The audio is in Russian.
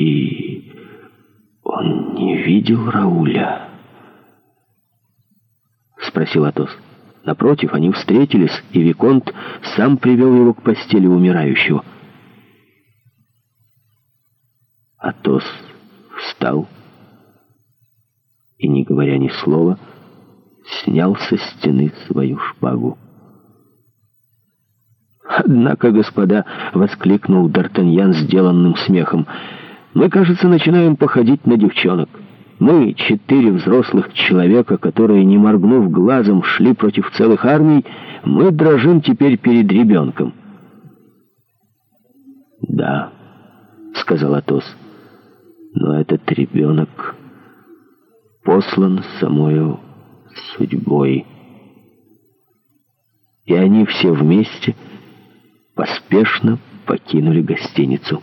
и он не видел Рауля. Спросил Атос. Напротив, они встретились, и Виконт сам привел его к постели умирающего. Атос встал и, не говоря ни слова, снял со стены свою шпагу. «Однако, господа!» — воскликнул Д'Артаньян сделанным смехом — мы, кажется, начинаем походить на девчонок. Мы, четыре взрослых человека, которые, не моргнув глазом, шли против целых армий, мы дрожим теперь перед ребенком. «Да», — сказал Атос, — «но этот ребенок послан самою судьбой». И они все вместе поспешно покинули гостиницу.